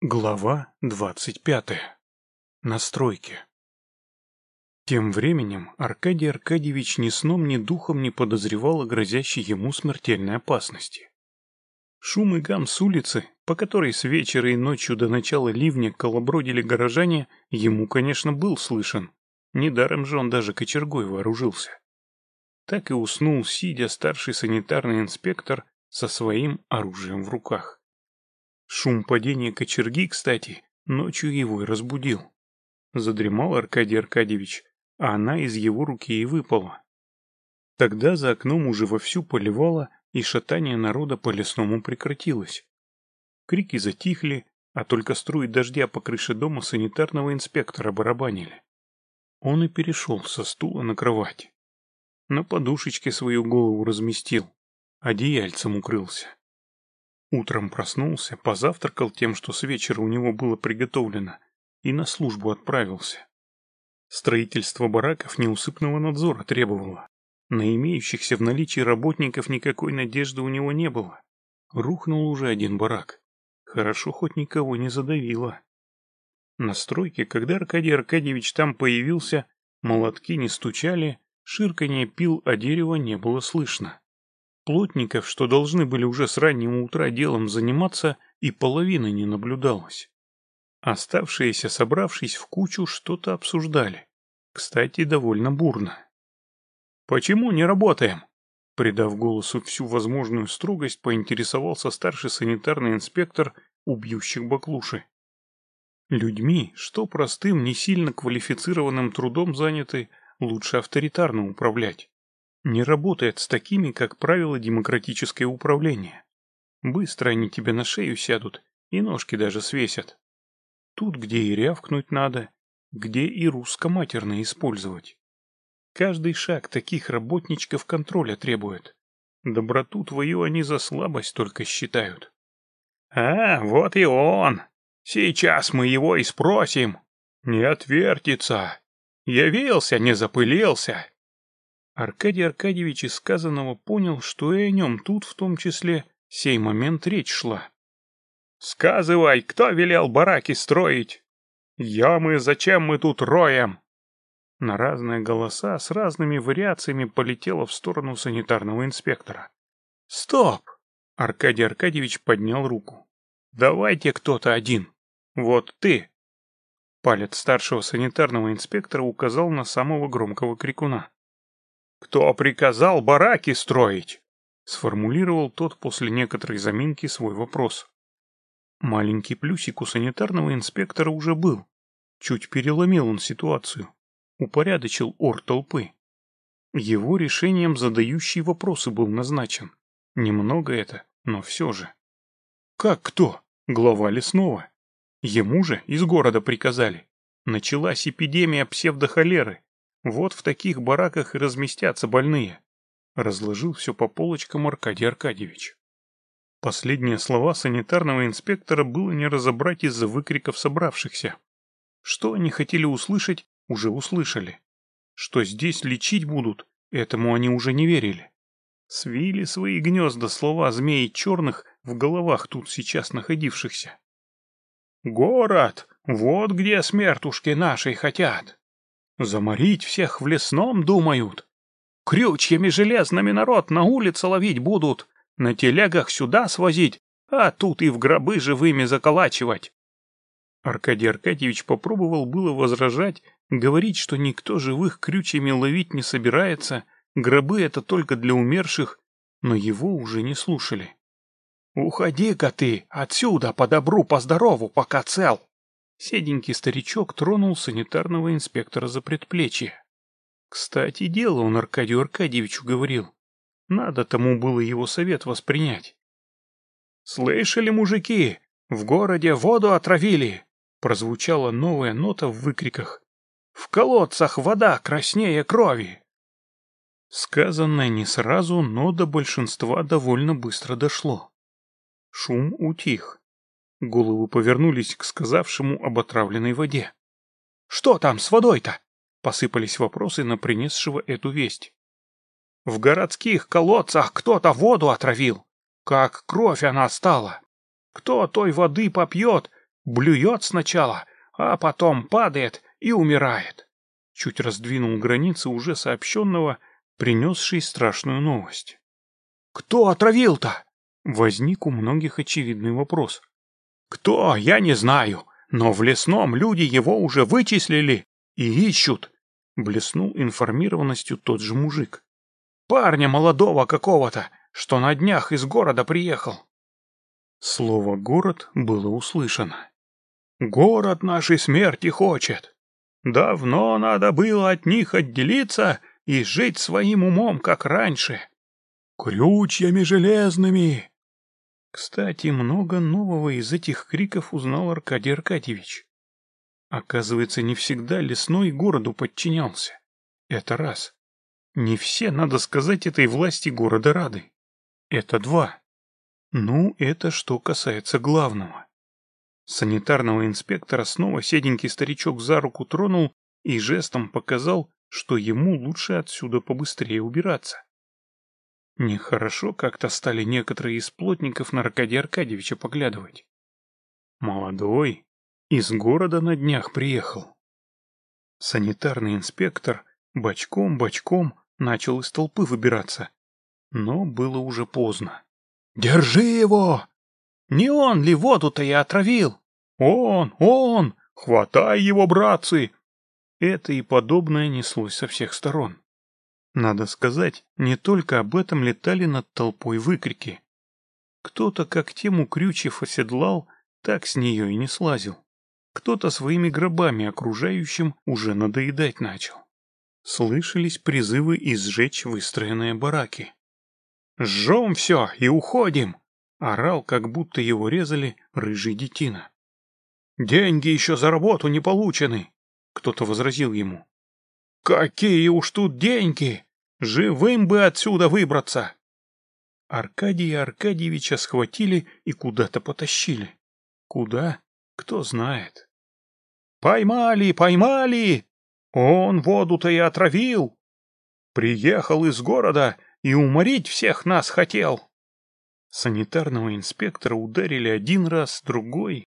Глава двадцать пятая. Настройки. Тем временем Аркадий Аркадьевич ни сном, ни духом не подозревал о грозящей ему смертельной опасности. Шум и гам с улицы, по которой с вечера и ночью до начала ливня колобродили горожане, ему, конечно, был слышен. Недаром же он даже кочергой вооружился. Так и уснул, сидя старший санитарный инспектор со своим оружием в руках. Шум падения кочерги, кстати, ночью его и разбудил. Задремал Аркадий Аркадьевич, а она из его руки и выпала. Тогда за окном уже вовсю поливало, и шатание народа по лесному прекратилось. Крики затихли, а только струи дождя по крыше дома санитарного инспектора барабанили. Он и перешел со стула на кровать. На подушечке свою голову разместил, одеяльцем укрылся. Утром проснулся, позавтракал тем, что с вечера у него было приготовлено, и на службу отправился. Строительство бараков неусыпного надзора требовало. На имеющихся в наличии работников никакой надежды у него не было. Рухнул уже один барак. Хорошо хоть никого не задавило. На стройке, когда Аркадий Аркадьевич там появился, молотки не стучали, ширканье пил, а дерева не было слышно. Плотников, что должны были уже с раннего утра делом заниматься, и половины не наблюдалось. Оставшиеся, собравшись в кучу, что-то обсуждали. Кстати, довольно бурно. «Почему не работаем?» Придав голосу всю возможную строгость, поинтересовался старший санитарный инспектор убьющих баклуши. Людьми, что простым, не сильно квалифицированным трудом заняты, лучше авторитарно управлять не работает с такими, как правило, демократическое управление. Быстро они тебе на шею сядут и ножки даже свесят. Тут, где и рявкнуть надо, где и русско-матерно использовать. Каждый шаг таких работничков контроля требует. Доброту твою они за слабость только считают. «А, вот и он! Сейчас мы его и спросим!» «Не отвертится! Явился, не запылился!» Аркадий Аркадьевич из сказанного понял, что и о нем тут в том числе сей момент речь шла. «Сказывай, кто велел бараки строить? Ямы зачем мы тут роем?» На разные голоса с разными вариациями полетело в сторону санитарного инспектора. «Стоп!» — Аркадий Аркадьевич поднял руку. «Давайте кто-то один. Вот ты!» Палец старшего санитарного инспектора указал на самого громкого крикуна. «Кто приказал бараки строить?» Сформулировал тот после некоторой заминки свой вопрос. Маленький плюсик у санитарного инспектора уже был. Чуть переломил он ситуацию. Упорядочил ор толпы. Его решением задающий вопросы был назначен. Немного это, но все же. Как кто? Глава лесного. Ему же из города приказали. Началась эпидемия псевдохолеры. Вот в таких бараках и разместятся больные. Разложил все по полочкам Аркадий Аркадьевич. Последние слова санитарного инспектора было не разобрать из-за выкриков собравшихся. Что они хотели услышать, уже услышали. Что здесь лечить будут, этому они уже не верили. Свили свои гнезда слова змеи черных в головах тут сейчас находившихся. «Город! Вот где смертушки нашей хотят!» Заморить всех в лесном думают. Крючьями железными народ на улице ловить будут, на телегах сюда свозить, а тут и в гробы живыми заколачивать. Аркадий Аркадьевич попробовал было возражать, говорить, что никто живых крючьями ловить не собирается, гробы это только для умерших, но его уже не слушали. «Уходи-ка ты отсюда по добру, по здорову, пока цел!» Седенький старичок тронул санитарного инспектора за предплечье. Кстати, дело он Аркадию Аркадьевичу говорил. Надо тому было его совет воспринять. «Слышали, мужики? В городе воду отравили!» Прозвучала новая нота в выкриках. «В колодцах вода краснее крови!» Сказанное не сразу, но до большинства довольно быстро дошло. Шум утих. Головы повернулись к сказавшему об отравленной воде. «Что там с водой-то?» — посыпались вопросы на принесшего эту весть. «В городских колодцах кто-то воду отравил. Как кровь она стала. Кто той воды попьет, Блюет сначала, а потом падает и умирает. Чуть раздвинул границы уже сообщенного, принесший страшную новость. «Кто отравил-то?» Возник у многих очевидный вопрос. «Кто, я не знаю, но в лесном люди его уже вычислили и ищут», блеснул информированностью тот же мужик. «Парня молодого какого-то, что на днях из города приехал». Слово «город» было услышано. «Город нашей смерти хочет. Давно надо было от них отделиться и жить своим умом, как раньше. Крючьями железными!» Кстати, много нового из этих криков узнал Аркадий Аркадьевич. Оказывается, не всегда лесной городу подчинялся. Это раз. Не все, надо сказать, этой власти города рады. Это два. Ну, это что касается главного. Санитарного инспектора снова седенький старичок за руку тронул и жестом показал, что ему лучше отсюда побыстрее убираться. Нехорошо как-то стали некоторые из плотников на Аркадия Аркадьевича поглядывать. Молодой, из города на днях приехал. Санитарный инспектор бочком-бочком начал из толпы выбираться, но было уже поздно. «Держи его! Не он ли воду-то и отравил? Он, он! Хватай его, братцы!» Это и подобное неслось со всех сторон. Надо сказать, не только об этом летали над толпой выкрики. Кто-то как тему крючев оседлал, так с нее и не слазил. Кто-то своими гробами окружающим уже надоедать начал. Слышались призывы изжечь выстроенные бараки. «Жжем все и уходим!» — орал, как будто его резали, рыжий детина. «Деньги еще за работу не получены!» — кто-то возразил ему. «Какие уж тут деньги! Живым бы отсюда выбраться!» Аркадия Аркадьевича схватили и куда-то потащили. Куда? Кто знает. «Поймали, поймали! Он воду-то и отравил! Приехал из города и уморить всех нас хотел!» Санитарного инспектора ударили один раз, другой.